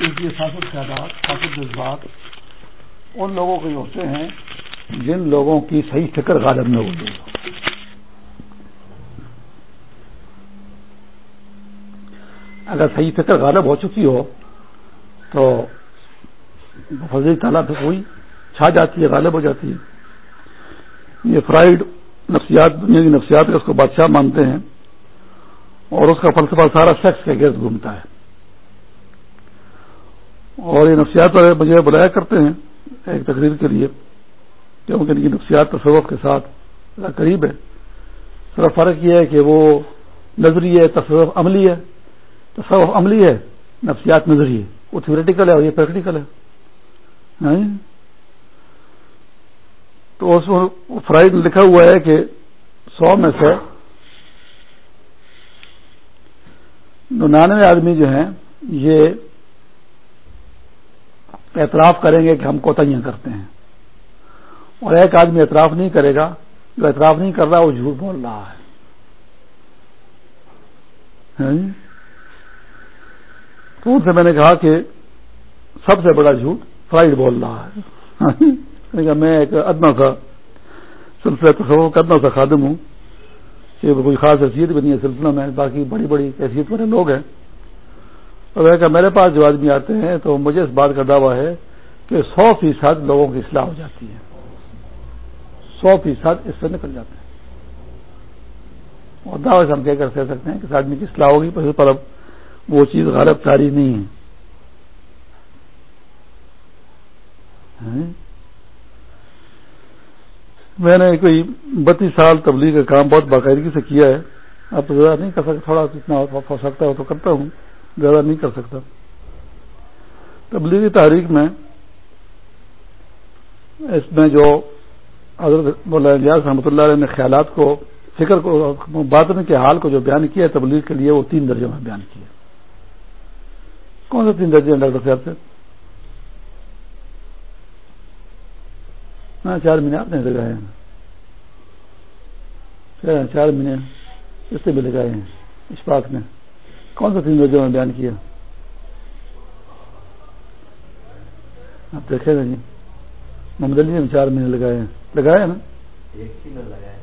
اس لیے سیاست خیالات سیاست جذبات ان لوگوں کے ہوتے ہیں جن لوگوں کی صحیح فکر غالب نہ ہوئی اگر صحیح فکر غالب ہو چکی ہو تو فضل تعالیٰ پہ کوئی چھا جاتی ہے، غالب ہو جاتی ہے۔ یہ فرائڈ نفسیات، دنیا کی نفسیات کا اس کو بادشاہ مانتے ہیں اور اس کا فلسفہ سارا سیکس کے گرد گھومتا ہے۔ اور یہ نفسیات والے مجھے بلایا کرتے ہیں ایک تقریر کے لیے، کیونکہ ان کی نفسیات تصوف کے ساتھ قریب ہے صرف فرق یہ ہے کہ وہ نظری ہے تصوف عملی ہے۔ تصوف عملی ہے، نفسیات نظری ہے۔ وہ تھیوریٹیکل ہے اور یہ پریکٹیکل ہے۔ تو اس میں فرائڈ لکھا ہوا ہے کہ سو میں سے ننانوے آدمی جو ہیں، یہ اعتراف کریں گے کہ ہم کوتاہیاں کرتے ہیں۔ اور ایک آدمی اعتراف نہیں کرے گا، جو اعتراف نہیں کر رہا وہ جھوٹ بول رہا ہے۔ ہاں جی؟ تو ان سے میں نے کہا کہ سب سے بڑا جھوٹ فرائڈ بول رہا ہے۔ ہاں جی؟ میں ایک ادنا سا سلسلہ تصور کا ادنا سا خادم ہوں۔ کہ کوئی خاص حیثیت بھی نہیں ہے سلسلہ میں، باقی بڑی بڑی حیثیت والے لوگ ہیں۔ اور میرے پاس جو آدمی آتے ہیں تو مجھے اس بات کا دعویٰ ہے کہ سو فیصد لوگوں کی اصلاح ہو جاتی ہے۔ سو فیصد اس سے نکل جاتے ہیں۔ اور دعوے سے ہم کہہ کر کہہ سکتے ہیں کہ اس آدمی کی اصلاح ہوگی، پر اب وہ چیز غالب تاری نہیں ہے۔ ہاں؟ میں نے کوئی بتیس سال تبلیغ کا کام بہت باقاعدگی سے کیا ہے۔ اب تو نہیں کر سکتا، تھوڑا اتنا ہو سکتا ہو تو کرتا ہوں۔ زیادہ نہیں کر سکتا۔ تبلیغی تاریخ میں اس میں جو حضرت مولانا رحمۃ اللہ علیہ نے خیالات کو، فکر کو، باطن کے حال کو جو بیان کیا ہے تبلیغ کے لیے، وہ تین درجوں میں بیان کیا۔ کون سے تین درجے ہیں ڈاکٹر صاحب سے؟ ہاں چار مہینے آپ نے لگائے ہیں۔ چار مہینے اس سے بھی لگائے ہیں اشفاق نے۔ کون سا تین درجوں میں بیان کیا؟ آپ دیکھے نا جی۔ محمد علی نے چار مہینے لگائے ہیں۔ لگائے نا؟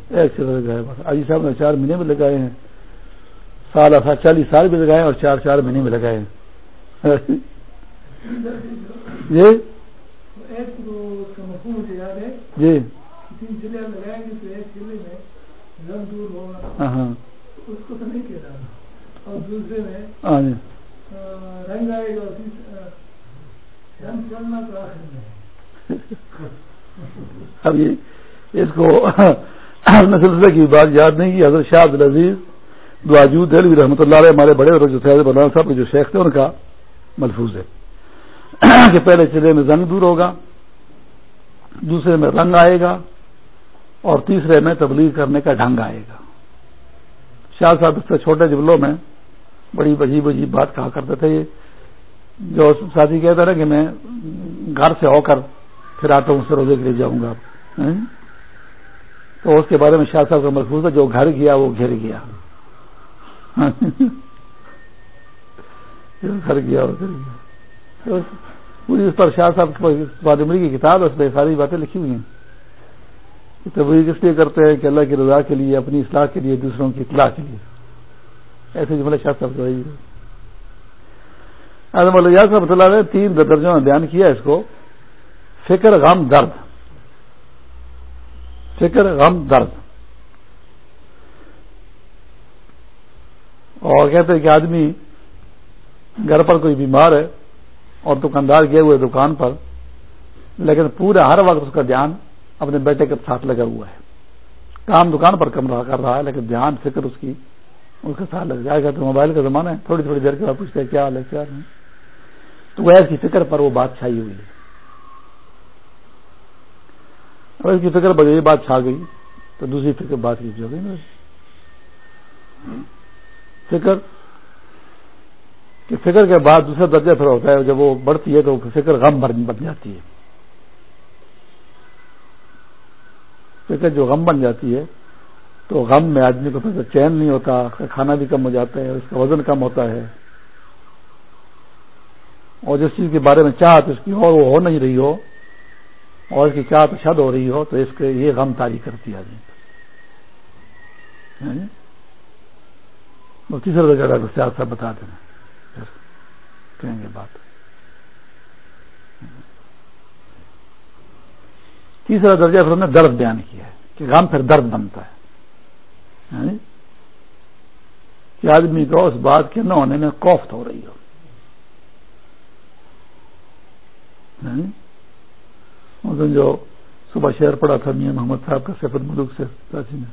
ایک سے لگائے بس آجی صاحب نے چار مہینے میں لگائے ہیں۔ سال چالیس سال بھی لگائے اور چار چار مہینے میں لگائے ہیں۔ جی۔ جی ہاں ہاں۔ رنگ آئے گا اب یہ اس کو سلسلے کی بات یاد نہیں کی حضرت شاہ عبد العزیز دہلوی رحمۃ اللہ علیہ ہمارے بڑے جو سید مولانا صاحب کے جو شیخ تھے ان کا ملفوظ ہے۔ کہ پہلے چلے میں زنگ دور ہوگا دوسرے میں رنگ آئے گا اور تیسرے میں تبلیغ کرنے کا ڈھنگ آئے گا۔ شاہ صاحب اس سے چھوٹے جملوں میں بڑی عجیب عجیب بات کہا کرتے تھے۔ یہ جو ساتھی کہتا رہا کہ میں گھر سے ہو کر پھر آتا ہوں سے روزے کے لیے جاؤں گا۔ ہاں؟ تو اس کے بارے میں شاہ صاحب کا محفوظ ہے جو گھر گیا، وہ گھر گیا۔ ہاں؟ گھر گیا وہ گھر گیا۔ پوری اس پر شاہ صاحب کی کتاب ہے، اس میں ساری باتیں لکھی ہوئی ہیں۔ تبلیغ اس لیے کرتے ہیں کہ اللہ کی رضا کے لیے، اپنی اصلاح کے لیے، دوسروں کی اطلاع کے لیے۔ ایسے جملے شاہ صاحب جو صاحب اللہ نے تین درجوں میں بیان کیا اس کو۔ فکر غم درد۔ فکر غم درد۔ اور کہتے ہیں کہ آدمی گھر پر کوئی بیمار ہے اور دکاندار گئے ہوئے دکان پر، لیکن پورا ہر وقت اس کا دھیان اپنے بیٹے کے ساتھ لگا ہوا ہے۔ کام دکان پر کم رہا کر رہا ہے، لیکن دھیان، فکر اس کی اس کے ساتھ لگ جائے گا تو موبائل کا زمانہ ہے۔ تھوڑی تھوڑی دیر کے بعد پوچھتے ہیں، کیا حال ہے؟ کیا نہیں؟ تو وہ ایسی فکر پر وہ بات چھائی ہوئی ہے۔ اور اس کی فکر پر یہ بات چھا گئی تو دوسری فکر بات کی جو گئی۔ فکر کہ فکر کے بعد دوسرا درجہ پھر ہوتا ہے، جب وہ بڑھتی ہے تو فکر غم بن جاتی ہے۔ فکر جو غم بن جاتی ہے تو غم میں آدمی کو پھر چین نہیں ہوتا کھانا بھی کم ہو جاتا ہے، اس کا وزن کم ہوتا ہے۔ اور جس چیز کے بارے میں چاہت، اس کی اور وہ ہو نہیں رہی ہو، اور اس کی چاہت شد ہو رہی ہو، تو اس کے یہ غم تاری کرتی ہے آدمی۔ یعنی وہ تیسرا جگہ ڈاکٹر سیاد صاحب بتا دیں کہیں گے بات۔ تیسرا درجہ پھر ہم نے درد بیان کیا ہے، کہ غم پھر درد بنتا ہے۔ کہ آدمی کو اس بات کے نہ ہونے میں کوفت ہو رہی ہو۔ جو صبح شہر پڑا تھا میاں محمد صاحب کا سفر ملک سے کراچی میں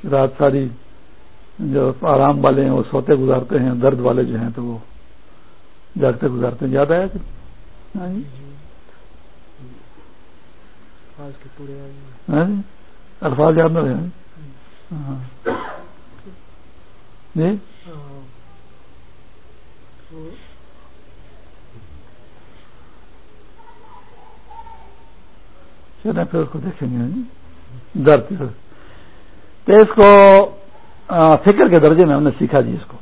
کہ رات ساری جو آرام والے ہیں وہ سوتے گزارتے ہیں درد والے جو ہیں تو وہ جاگتے گزارتے ہیں۔ یاد آیا کہ جی۔ الفاظ یاد نہ رہے۔ ہاں۔ پھر اس کو دیکھیں گے درد تو اس کو فکر کے درجے میں ہم نے سیکھا جی اس کو۔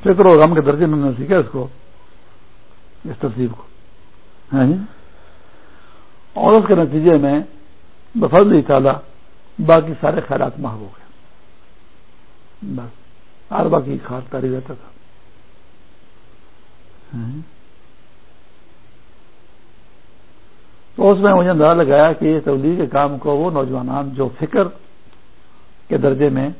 فکر و غم کے درجے میں ہم نے سیکھا اس کو، اس تصویر کو۔ ہاں جی؟ اور اس کے نتیجے میں بفضل تعالی باقی سارے خیالات محب ہو گئے۔ بس ہر باقی خاص تاری رہتا تھا ہاں۔ تو اس میں مجھے اندازہ لگایا کہ تبلیغ کے کام کو وہ نوجوان جو فکر کے درجے میں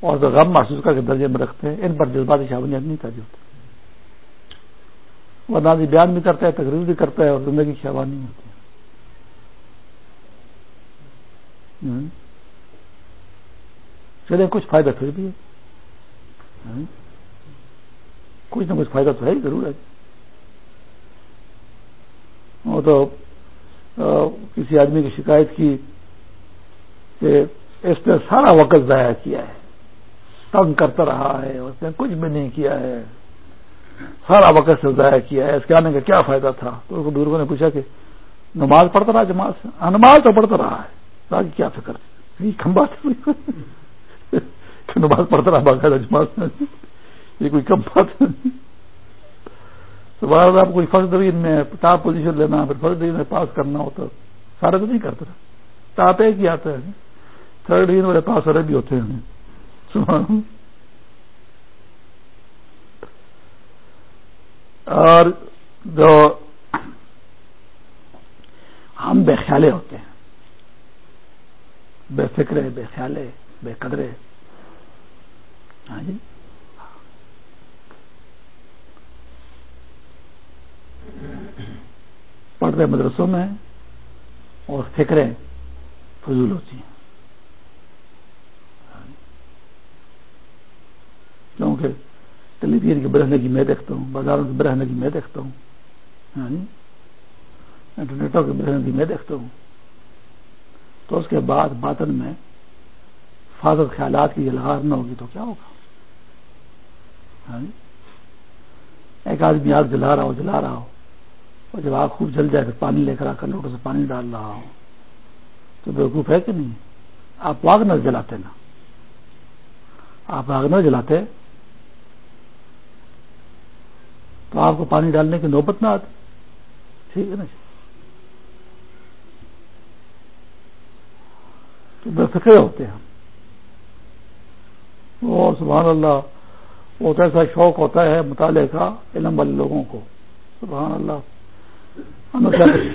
اور جو غم محسوس کر کے درجے میں رکھتے ہیں، ان پر جذباتی شابنیت نہیں تاری ہوتی۔ وہ نازی بیان بھی کرتا ہے تقریر بھی کرتا ہے اور زندگی شہبانی ہوتی ہے۔ ہاں۔ چلے کچھ فائدہ پھر بھی ہے کچھ نہ کچھ فائدہ تو ہے ہی ضرور ہے وہ تو کسی آدمی کی شکایت کی کہ اس نے سارا وقت ضائع کیا ہے تنگ کرتا رہا ہے اس نے کچھ بھی نہیں کیا ہے سارا وقت سے ضائع کیا ہے اس کے آنے کا کیا فائدہ تھا تو بزرگوں نے پوچھا کہ نماز پڑھتا رہا جماعت سے نماز تو پڑھتا رہا ہے باقی کیا فکر کم بات نماز پڑھتا رہا، باقاعدہ جماعت میں۔ یہ کوئی کم بات نہیں تو بار آپ کوئی فرسٹ ڈویژن میں ٹاپ پوزیشن لینا، پھر فرسٹ ڈویژن میں پاس کرنا ہو تو سارے تو نہیں کرتے ٹاپ ایک ہی آتا ہے۔ تھرڈ ڈویژن والے پاس والے بھی ہوتے ہیں۔ اور جو ہم بے خیالے ہوتے ہیں، بے فکرے، بے خیالے بے قدرے ہاں جی۔ پڑھتے مدرسوں میں اور فکریں فضول ہوتی ہیں۔ ہاں جی۔ کیونکہ ٹیلی ویژن کی برہنے کی میں دیکھتا ہوں، بازاروں کی برہنے کی میں دیکھتا ہوں۔ ہاں جی؟ انٹرنیٹوں کی برہنے کی میں دیکھتا ہوں۔ تو اس کے بعد باطن میں فاضل خیالات کی الغار نہ ہوگی تو کیا ہوگا؟ ہاں جی؟ ایک آدمی آگ جلا رہا ہو، جلا رہا ہو اور جب آگ خوب جل جائے تو پانی لے کر آ کر لوٹوں سے پانی ڈال رہا ہو۔ تو بیوقوف ہے کہ نہیں؟ آپ آگ نہ جلاتے نا۔ آپ آگ نہ جلاتے تو آپ کو پانی ڈالنے کی نوبت نہ آتی۔ ٹھیک ہے نا جی؟ تو بے فکرے ہوتے ہیں اور سبحان اللہ وہ تو ایسا شوق ہوتا ہے مطالعے کا علم والے لوگوں کو۔ سبحان اللہ۔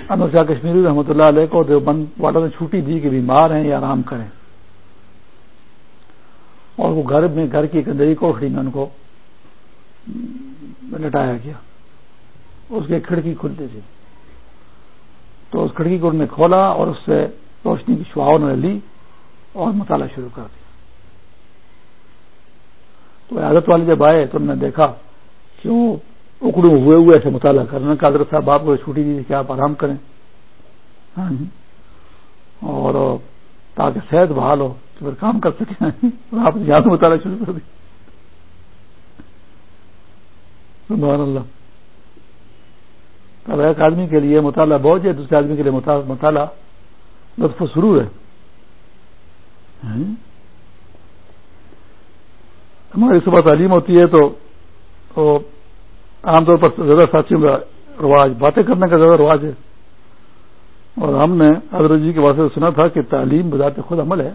انوشا کشمیری رحمۃ اللہ علیہ کو دیوبند والوں نے چھٹی دی کہ بیمار ہیں یا آرام کریں۔ اور وہ گھر میں گھر کی کندری کوٹڑی میں ان کو لٹایا گیا۔ اس کی کھڑکی کھلتی تھی تو اس کھڑکی کو انہوں نے کھولا اور اس سے روشنی کی انہوں نے لی اور مطالعہ شروع کر دیا۔ تو عادت والے جب آئے تو انہوں نے دیکھا کہ وہ ہوئے ہوئے ایسے مطالعہ کرنے کا حضرت صاحب، آپ کو چھوٹی دی کہ آپ آرام کریں؟ ہاں جی۔ اور تاکہ صحت بحال ہو، تو پھر کام کر سکیں اور آپ نے یاد مطالعہ شروع کر دیا۔ سبحان اللہ۔ اب ایک آدمی کے لیے مطالعہ بہت ہے دوسرے آدمی کے لیے مطالعہ لطف شروع ہے۔ ہاں؟ جی۔ ہماری صبح تعلیم ہوتی ہے تو عام طور پر زیادہ ساتھیوں کا رواج، باتیں کرنے کا زیادہ رواج ہے۔ اور ہم نے حضرت جی کے واسطے سنا تھا کہ تعلیم بذات خود عمل ہے۔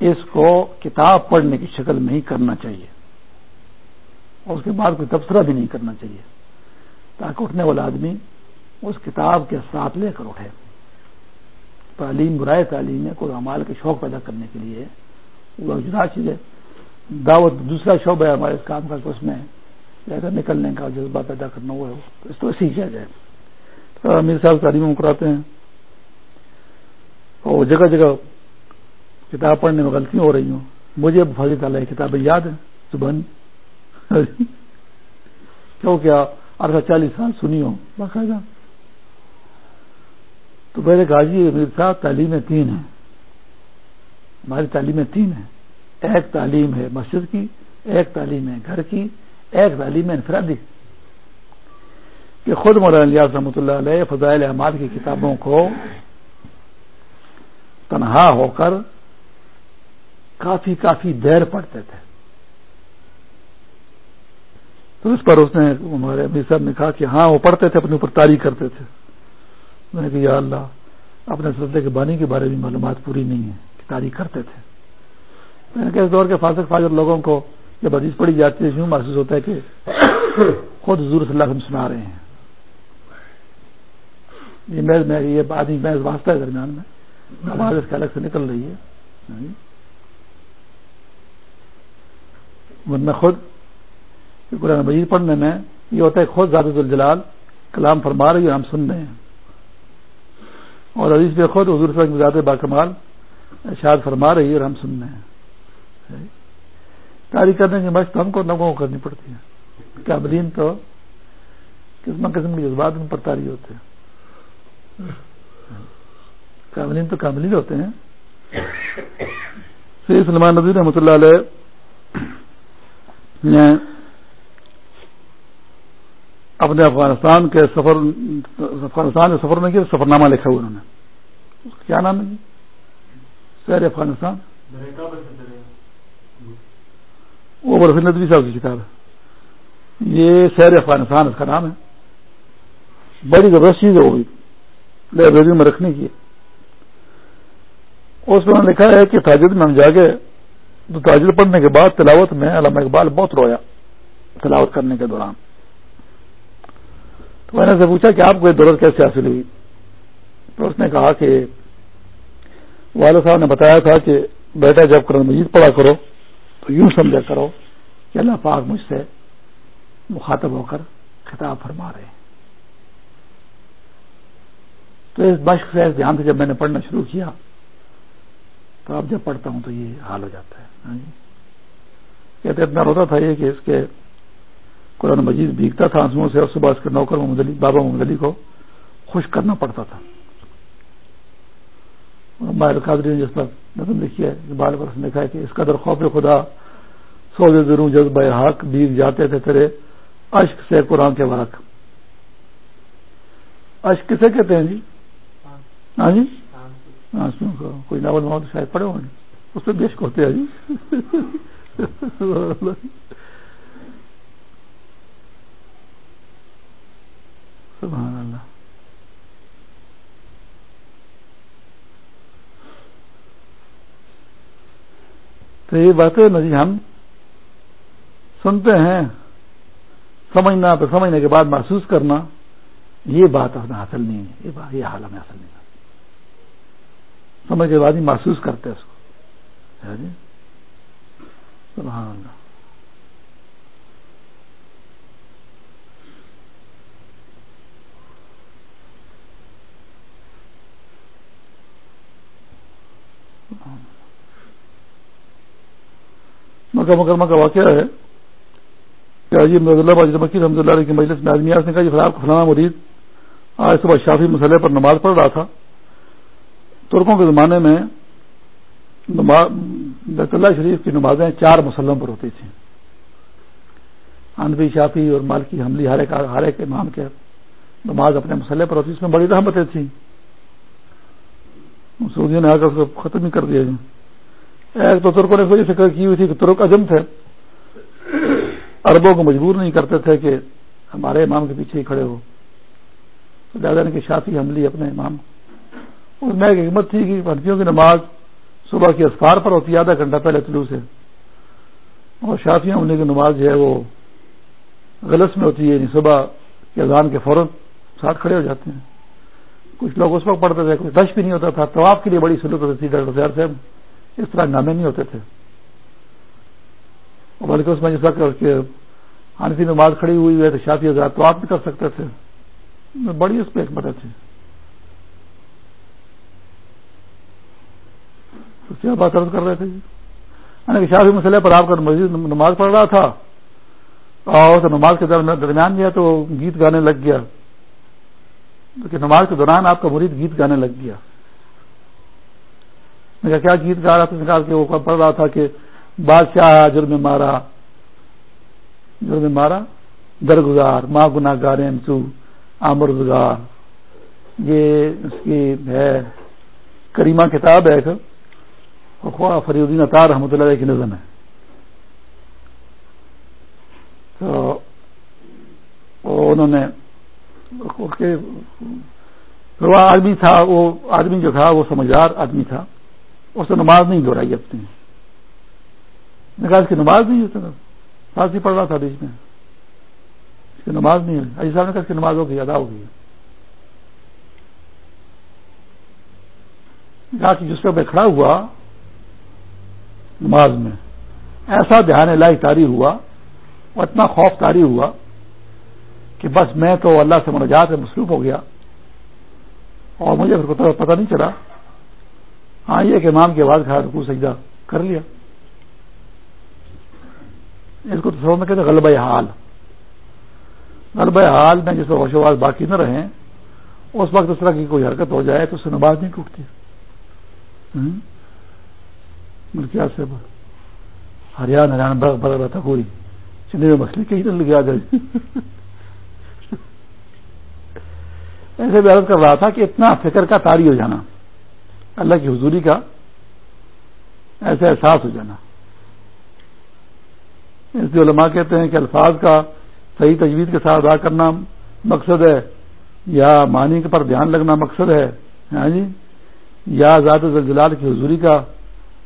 اس کو کتاب پڑھنے کی شکل میں ہی کرنا چاہیے۔ اور اس کے بعد کوئی تبصرہ بھی نہیں کرنا چاہیے۔ تاکہ اٹھنے والا آدمی اس کتاب کے ساتھ لے کر اٹھے۔ تعلیم، برائے تعلیم ہے کوئی امال کے شوق پیدا کرنے کے لیے۔ وہ جدا چیز ہے۔ دعوت، دوسرا شعبہ ہے ہمارے اس کام کا اس میں نکلنے کا جذبہ پیدا کرنا ہوا ہے۔ اس تو سیکھا جائے امیر صاحب تعلیم کراتے ہیں۔ اور جگہ جگہ کتاب پڑھنے میں غلطیاں ہو رہی ہوں۔ مجھے فضی تعالیٰ کتابیں یاد ہیں، زبان۔ کیوں کیا؟ ارسا چالیس سال سنی ہوں۔ باقاعدہ تو میں نے کہا جی امیر صاحب تعلیمیں تین ہیں۔ ہماری تعلیمیں تین ہیں۔ ایک تعلیم ہے مسجد کی، ایک تعلیم ہے گھر کی، ایک تعلیم ہے انفرادی۔ کہ خود مولانا الیاس رحمۃ اللہ علیہ فضائل احمد کی کتابوں کو تنہا ہو کر کافی کافی دیر پڑھتے تھے۔ تو اس پر اس نے ہمارے امیر صاحب نے کہا کہ ہاں وہ پڑھتے تھے، اپنے اوپر تاریخ کرتے تھے۔ میں نے کہا، یا اللہ، اپنے سلسلے کے بانی کے بارے میں معلومات پوری نہیں ہے کہ تاریخ کرتے تھے۔ میں نے اس دور کے فاسق فاجر لوگوں کو جب حدیث پڑھی جاتی ہے، یوں محسوس ہوتا ہے کہ خود حضور صلی اللہ علیہ وسلم سنا رہے ہیں۔ یہ یہ آدمی محض واسطہ ہے درمیان میں۔ آواز اس کے الگ سے نکل رہی ہے۔ ورنہ خود قرآن مجید پڑھنے میں یہ ہوتا ہے خود زیادہ الجلال کلام فرما رہی ہے ہم سن رہے ہیں۔ اور عزیز پہ خود حضور صلی اللہ زیادہ باکمال اشاد فرما رہی ہے اور ہم سن رہے ہیں۔ تاری کرنے کی مشق ہم کو لوگوں کو کرنی پڑتی ہے۔ کاملین تو قسم قسم کے جذبات میں پر تاری ہوتے ہیں۔ کاملین تو کاملین ہوتے ہیں۔ سید سلمان نظیر رحمۃ اللہ علیہ نے اپنے افغانستان کے سفر، افغانستان کے سفر میں کیا؟ سفر نامہ لکھا ہوا انہوں نے۔ کیا نام ہے جی؟ شہر افغانستان۔ وہ برفی ندوی صاحب کی کتاب ہے۔ یہ شہر افغانستان اس کا نام ہے۔ بڑی زبردست چیز ہے وہ بھی۔ لائبریری میں رکھنے کی اس میں لکھا ہے کہ تاجد میں ہم جاگے تو تاجد پڑھنے کے بعد تلاوت میں علامہ اقبال بہت رویا تلاوت کرنے کے دوران۔ تو میں نے سے پوچھا کہ آپ کو یہ دولت کیسے حاصل ہوئی؟ تو اس نے کہا کہ والد صاحب نے بتایا تھا کہ بیٹا جب قرآن مجید پڑھا کرو تو یوں سمجھا کرو کہ اللہ پاک مجھ سے مخاطب ہو کر خطاب فرما رہے ہیں۔ تو اس مشق سے اس دھیان سے جب میں نے پڑھنا شروع کیا، تو اب جب پڑھتا ہوں تو یہ حال ہو جاتا ہے۔ ہاں جی۔ کہتے اتنا روتا تھا یہ کہ اس کے قرآن مجید بھیگتا تھا آنسو سے، اور صبح اس کے نوکر محمد علی، بابا محمد علی کو خوش کرنا پڑتا تھا۔ ماہر قادری نے جس پر نظم لکھی ہے بال برس نے لکھا ہے کہ اس قدر خوف خدا سو ضرور جذبہ حق بیگ جاتے تھے تیرے اشک سے قرآن کے ورق۔ اشک کسے کہتے ہیں جی؟ ہاں جی؟ کوئی ناول نو شاید پڑے ہوں گے؟ اس پہ بیشک ہوتے ہیں جی۔ سبحان اللہ۔ تو یہ بات ہے نا جی ہم سنتے ہیں، سمجھنا تو سمجھنے کے بعد محسوس کرنا، یہ بات ہمیں حاصل نہیں ہے، یہ بات، یہ حال ہمیں حاصل نہیں ہے۔ سمجھ کے بعد ہی محسوس کرتے اس کو۔ جی؟ سبحان اللہ۔ مکہ مکرمہ کا واقعہ ہے۔ کہ عجیب رضی اللہ مکی رحمۃ اللہ علیہ کی مجلس میں آدمی نے کہا جی فلاح فلانا مرید آج صبح شافی مسئلے پر نماز پڑھ رہا تھا۔ ترکوں کے زمانے میں بیت اللہ شریف کی نمازیں چار مسلم پر ہوتی تھیں۔ انفی شافی اور مالکی حملی، ہر ایک ہر ایک امام کے نماز اپنے مسئلے پر ہوتی، اس میں بڑی رحمتیں تھیں۔ سعودیوں نے آ کر اس کو ختم ہی کر دیا ایک تو ترکوں نے کوئی فکر کی ہوئی تھی کہ ترک اجم تھے۔ اربوں کو مجبور نہیں کرتے تھے کہ ہمارے امام کے پیچھے ہی کھڑے ہو۔ تو دادا نے کہ شافی حملی اپنے امام۔ اس میں ایک حکمت تھی کہ بھرتیوں کی نماز صبح کی اسفار پر ہوتی ہے آدھا گھنٹہ پہلے طلوع سے۔ اور شافی حملی کی نماز جو ہے وہ غلط میں ہوتی ہے یعنی صبح کے اذان کے فوراً ساتھ کھڑے ہو جاتے ہیں۔ کچھ لوگ اس وقت پڑھتے تھے کچھ رش بھی نہیں ہوتا تھا۔ طواف کے لیے بڑی سلوت ہوتی تھی ڈاکٹر صاحب۔ اس طرح نامے نہیں ہوتے تھے۔ بلکہ اس میں جس وقت حانفی نماز کھڑی ہوئی ہے تو شافی حضرات تو آپ بھی کر سکتے تھے۔ بڑی اس پہ ایک مدد تھی کیا بات عرض کر رہے تھے جی۔ یعنی شافی مسئلے پر آپ کا مسجد نماز پڑھ رہا تھا۔ اور نماز کے درمیان گیا تو گیت گانے لگ گیا۔ کیونکہ نماز کے دوران آپ کا مرید گیت گانے لگ گیا۔ میں کہا، کیا گیت گا رہا تھا؟ نکال کے وہ پڑھ رہا تھا کہ بادشاہ جرم مارا جرم مارا، درگزار، ماں گنا گارے سو آمرزگار یہ اس کی ہے کریمہ کتاب ہے خواہ فری الدین اطار رحمۃ اللہ کی نظم ہے۔ تو انہوں نے وہ آدمی تھا، وہ آدمی جو تھا، وہ سمجھدار آدمی تھا۔ اس نے نماز نہیں دوہرائی اپنی۔ نے کہا اس کی نماز نہیں ہے فارسی پڑھ رہا تھا بیچ میں۔ اس کی نماز نہیں ہے صاحب نے کہا اس کی نماز ہو گئی ادا ہو گئی کہا کہ جس پہ میں کھڑا ہوا نماز میں، ایسا دھیان لائی تاری ہوا اور اتنا خوف تاری ہوا کہ بس میں تو اللہ سے مناجات میں مصروف ہو گیا۔ اور مجھے پتہ نہیں چلا۔ ہاں یہ کہ امام کی آواز کھا رکو سجدہ کر لیا۔ اس کو تو میں کہتے ہیں غلبہ حال۔ غلبہ حال میں جس ہوش آواز باقی نہ رہیں، اس وقت اس طرح کی کوئی حرکت ہو جائے تو اس سے نماز نہیں ٹوٹتی۔ کیا سے ہریانہ ہریانہ بڑا رہتا کوئی چندی میں مچھلی کہیں نہ لگا جائے۔ ایسے بھی عرض کر رہا تھا کہ اتنا فکر کا تاری ہو جانا۔ اللہ کی حضوری کا ایسا احساس ہو جانا۔ اس لیے علماء کہتے ہیں کہ الفاظ کا صحیح تجویز کے ساتھ ادا کرنا مقصد ہے، یا معنی پر دھیان لگنا مقصد ہے ہاں جی؟ یا ذات زلزلال کی حضوری کا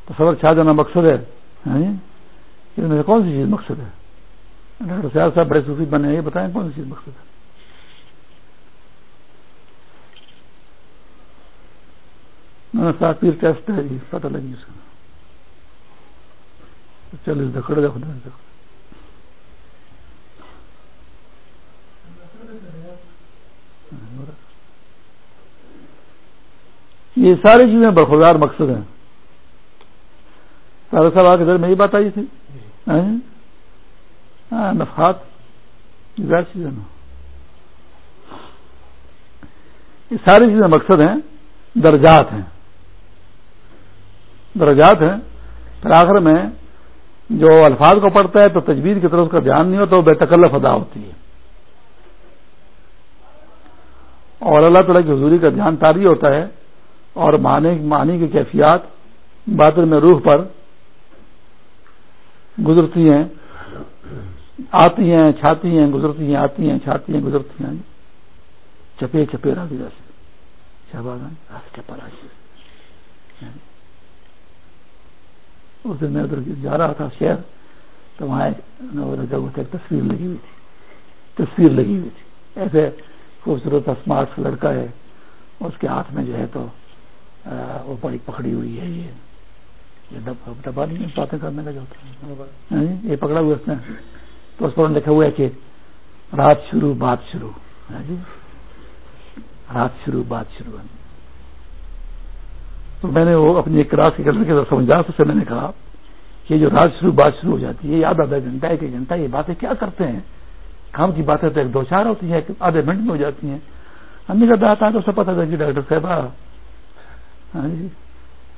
تصور چھا جانا مقصد ہے ہاں جی؟ میں کون سی چیز مقصد ہے؟ ڈاکٹر سیاض صاحب بڑے صوفی بنے یہ بتائیں کون سی چیز مقصد ہے؟ ٹیسٹ ہے پتہ لگی اس کا۔ چلیے دکڑ خدا یہ ساری چیزیں برخودار مقصد ہیں۔ سارے صاحب آ کے در میں یہ بات آئی تھی؟ ہاں, جی؟ ہاں، نفات چیزیں یہ ساری چیزیں مقصد ہیں درجات ہیں۔ درجات ہیں۔ پھر آخر میں جو الفاظ کو پڑھتا ہے تو تجویز کی طرف اس کا دھیان نہیں ہوتا وہ بے تکلف ادا ہوتی ہے۔ اور اللہ تعالیٰ کی حضوری کا دھیان تاری ہوتا ہے۔ اور معنی کی کیفیات باطن میں روح پر گزرتی ہیں، آتی ہیں، چھاتی ہیں، گزرتی ہیں، آتی ہیں، چھاتی ہیں، گزرتی ہیں۔ چپے چپے راجی جیسے چپا اس دن میں ادھر جا رہا تھا شہر، تو وہاں ایک تصویر لگی ہوئی تھی۔ تصویر لگی ہوئی تھی۔ ایسے خوبصورت اسمارٹ لڑکا ہے، اس کے ہاتھ میں جو ہے تو وہ بڑی پکڑی ہوئی ہے یہ۔ ڈبا نہیں باتیں کرنے کا جو ہاں جی، یہ پکڑا ہوا اس نے۔ تو اس پر لکھا ہوا ہے کہ رات شروع بات شروع۔ ہاں جی۔ رات شروع بات شروع۔ تو میں نے وہ اپنی ایک کلاس کی کرنے کے سمجھا سے میں نے کہا کہ جو رات شروع بات شروع ہو جاتی ہے آدھا آدھا گھنٹہ ایک گھنٹہ یہ باتیں کیا کرتے ہیں؟ کام کی باتیں تو ایک دو چار ہوتی ہیں آدھے منٹ میں ہو جاتی ہیں۔ ہم نے کہا تھا تو اسے پتا تھا کہ ڈاکٹر صاحبہ ہاں جی۔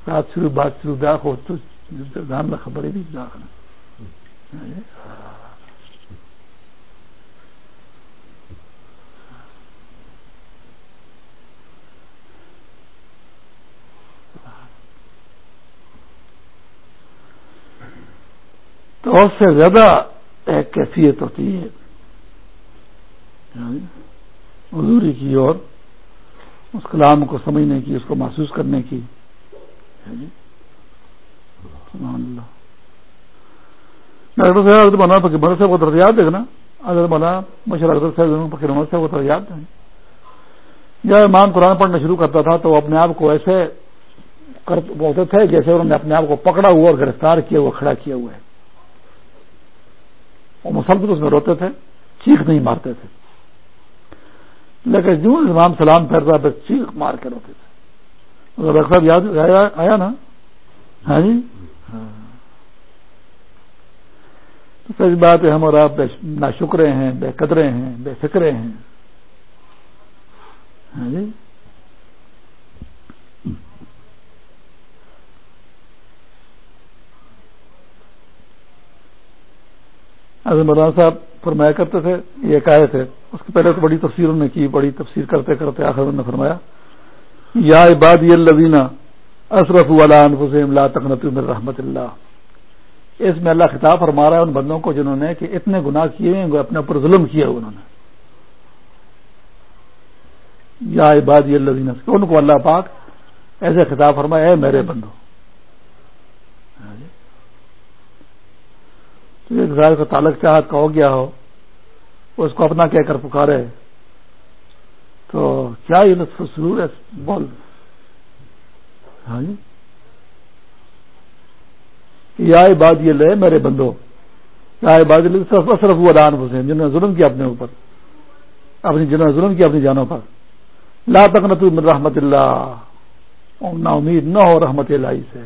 رات شروع بات شروع داخ ہو تو نہ خبر ہے بھی داخل ہاں جی۔ تو اس سے زیادہ ایک کیفیت ہوتی ہے۔ ہاں جی۔ حضوری کی اور اس کلام کو سمجھنے کی، اس کو محسوس کرنے کی۔ ڈاکٹر صاحب بنا مرد سے وہ درجات دیکھنا اگر بنا مشرق صاحب سے وہ درجات دیں جب امام قرآن پڑھنا شروع کرتا تھا تو وہ اپنے آپ کو ایسے بولتے تھے جیسے انہوں نے اپنے آپ کو پکڑا ہوا اور گرفتار کیا ہوا، کھڑا کیا ہوا ہے۔ وہ مسلط اس میں روتے تھے، چیخ نہیں مارتے تھے۔ لیکن جو جی، امام سلام پھیرتا بس چیخ مار کر روتے تھے۔ صاحب، یاد آیا نا؟ ہاں جی؟ تو سچ بات ہے ہم اور آپ نہ شکرے ہیں، بے قدرے ہیں، بے فکرے ہیں۔ ہاں جی؟ مولانا صاحب فرمایا کرتے تھے، یہ کہے تھے اس کے پہلے تو بڑی تفسیر انہوں نے کی، بڑی تفسیر کرتے کرتے آخر انہوں نے فرمایا، یا عبادی الذین اشرف انفسهم لا تقنطوا من رحمت اللہ. اس میں اللہ خطاب فرما رہا ہے ان بندوں کو جنہوں نے کہ اتنے گناہ کیے ہیں اپنے اوپر ظلم کیا انہوں نے۔ یا عبادی الذین، ان کو اللہ پاک ایسے خطاب فرمایا ہے میرے بندوں تو ایک ظاہر کا تعلق چاہت کا ہو گیا ہو، اس کو اپنا کہہ کر پکارے۔ تو کیا یہ لطف سرور ہے؟ بول۔ ہاں جی۔ یا بات یہ لے میرے بندو۔ یا بات صرف وہ دان حسین جنہوں نے ظلم کیا اپنے اوپر۔ اپنی جنہوں نے ظلم کیا اپنی جانوں پر۔ لا تک من رحمت اللہ۔ نا امید نہ ہو رحمت اللہ سے۔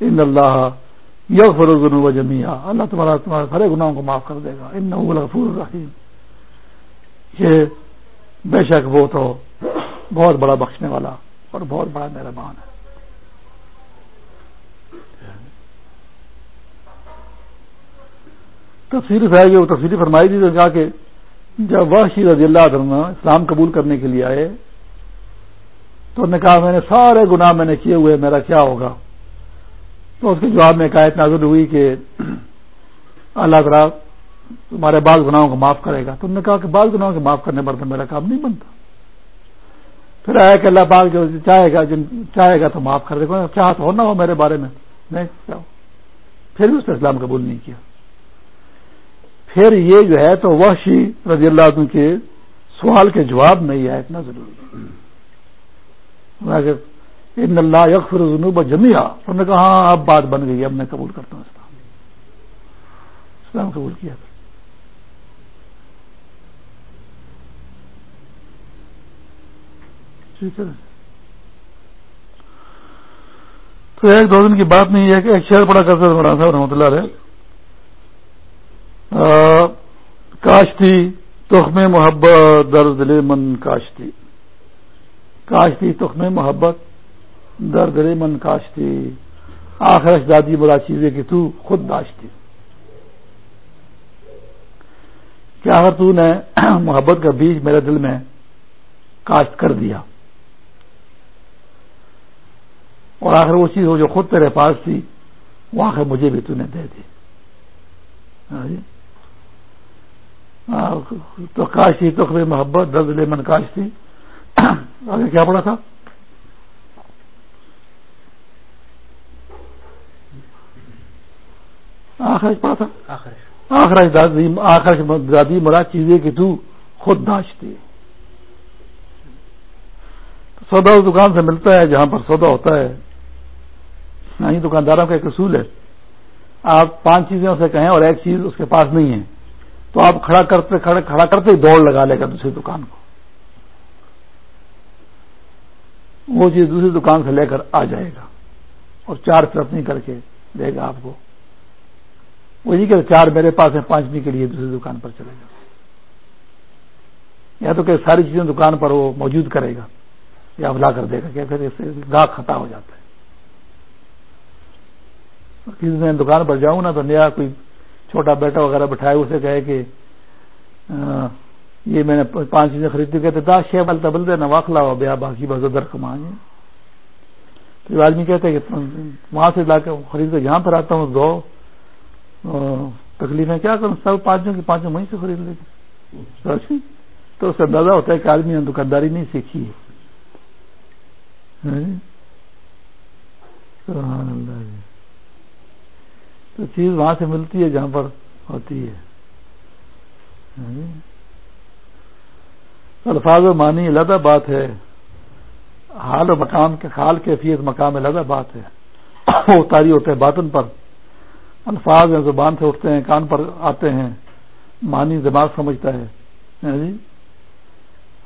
ان اللہ یو فروغ و جمیا اللہ تمہارا تمہارے سارے گناہوں کو معاف کر دے گا۔ ان غفور الرحیم یہ بے شک وہ تو بہت بڑا بخشنے والا اور بہت بڑا مہربان ہے۔ تصویر ہے وہ تصویر فرمائی تھی تو کہا کہ جب وہ رضی اللہ عنہ اسلام قبول کرنے کے لیے آئے تو انہوں نے کہا، میں نے سارے گناہ میں نے کیے ہوئے، میرا کیا ہوگا؟ تو اس کے جواب میں ایک نازل ہوئی کہ اللہ تعالیٰ تمہارے بعض گناہوں کو معاف کرے گا۔ تم نے کہا کہ بعض گناہوں کو معاف کرنے پر تو میرا کام نہیں بنتا۔ پھر آیا کہ اللہ پاک جو چاہے گا، جن چاہے گا تو معاف کر دے۔ گا چاہ تو ہونا ہو میرے بارے میں۔ نہیں پھر بھی اس نے اسلام قبول نہیں کیا۔ پھر یہ جو ہے تو وہ شی رضی اللہ عنہ کے سوال کے جواب میں یہ ہے اتنا ضروری ان اللہ یکفر جنوب جمیا انہوں نے کہا ہاں اب بات بن گئی اب میں قبول کرتا ہوں اسلام اسلام قبول کیا۔ ٹھیک ہے۔ تو ایک دو دن کی بات نہیں ہے کہ ایک شہر پڑا کرتا تھا صاحب رحمۃ اللہ علیہ۔ کاشتی تخم محبت درد من کاشتی۔ کاشتی تخم محبت درد من کاشتی آخر دادی بڑا چیزیں کہ تو خود داشتی کیا اگر تو نے محبت کا بیج میرے دل میں کاشت کر دیا، اور آخر وہ چیز ہو جو خود تیرے پاس تھی، وہ آخر مجھے بھی تو نے دے دی۔ ہاں جی؟ تو کاشتی تو محبت، درد من کاشتی آگے کیا پڑا تھا؟ آخر پڑا تھا آخر آخر دادی مرا چیزیں کہ تو خود داشتی سودا اس دکان سے ملتا ہے جہاں پر سودا ہوتا ہے۔ نہیں دکانداروں کا ایک اصول ہے۔ آپ پانچ چیزیں اسے کہیں اور ایک چیز اس کے پاس نہیں ہے۔ تو آپ کھڑا کرتے کھڑا کرتے ہی دوڑ لگا لے گا دوسری دکان کو۔ وہ چیز دوسری دکان سے لے کر آ جائے گا اور چار نہیں کر کے دے گا آپ کو۔ وہی کہ چار میرے پاس ہیں پانچویں کے لیے دوسری دکان پر چلے گا یا تو کہ ساری چیزیں دکان پر وہ موجود کرے گا، یا ابلا کر دے گا، کہ پھر اس سے گاہ خطا ہو جاتا ہے۔ کسی دن دکان پر جاؤں نا تو نیا کوئی چھوٹا بیٹا وغیرہ بٹھائے، اسے کہے کہ یہ میں نے پانچ چیزیں خریدی، کہتے دا شہ بل تبل دے نواخلا ہوا بیا باقی بس ادھر کمائیں۔ آدمی کہتے ہیں کہ وہاں سے لا کے خرید کر یہاں پر آتا ہوں، دو۔ تکلیف کیا کروں؟ سب پانچوں کی پانچوں وہیں سے خرید لے گی تو اس سے اندازہ ہوتا ہے کہ آدمی نے دکانداری نہیں سیکھی ہے۔ ہاں جی؟, جی۔ تو چیز وہاں سے ملتی ہے، جہاں پر ہوتی ہے۔ ہاں جی؟ الفاظ و معنی علیحدہ بات ہے۔ حال و مقام کے خال کیفیت مقام علیحدہ بات ہے۔ وہ تاری ہوتے ہیں باطن پر۔ الفاظ ہیں زبان سے اٹھتے ہیں، کان پر آتے ہیں، معنی دماغ سمجھتا ہے۔ جی؟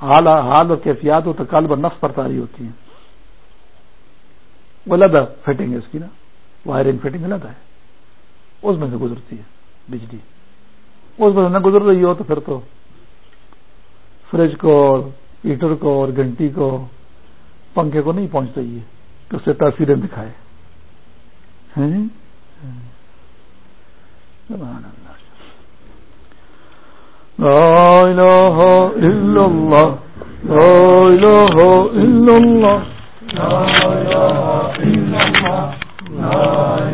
حال حال اور کیفیات و قلب نفس پر تاری ہوتی ہیں۔ وہ لدا فٹنگ ہے اس کی نا۔ وائرنگ فٹنگ لدا ہے۔ اس میں سے گزرتی ہے بجلی۔ اس میں سے نہ گزر رہی ہو تو پھر تو فریج کو اور ہیٹر کو اور گھنٹی کو پنکھے کو نہیں پہنچ رہی ہے کہ اس سے تاثیریں دکھائے۔ سبحان اللہ. لا إله إلا الله. لا إله إلا الله. لا إله إلا الله.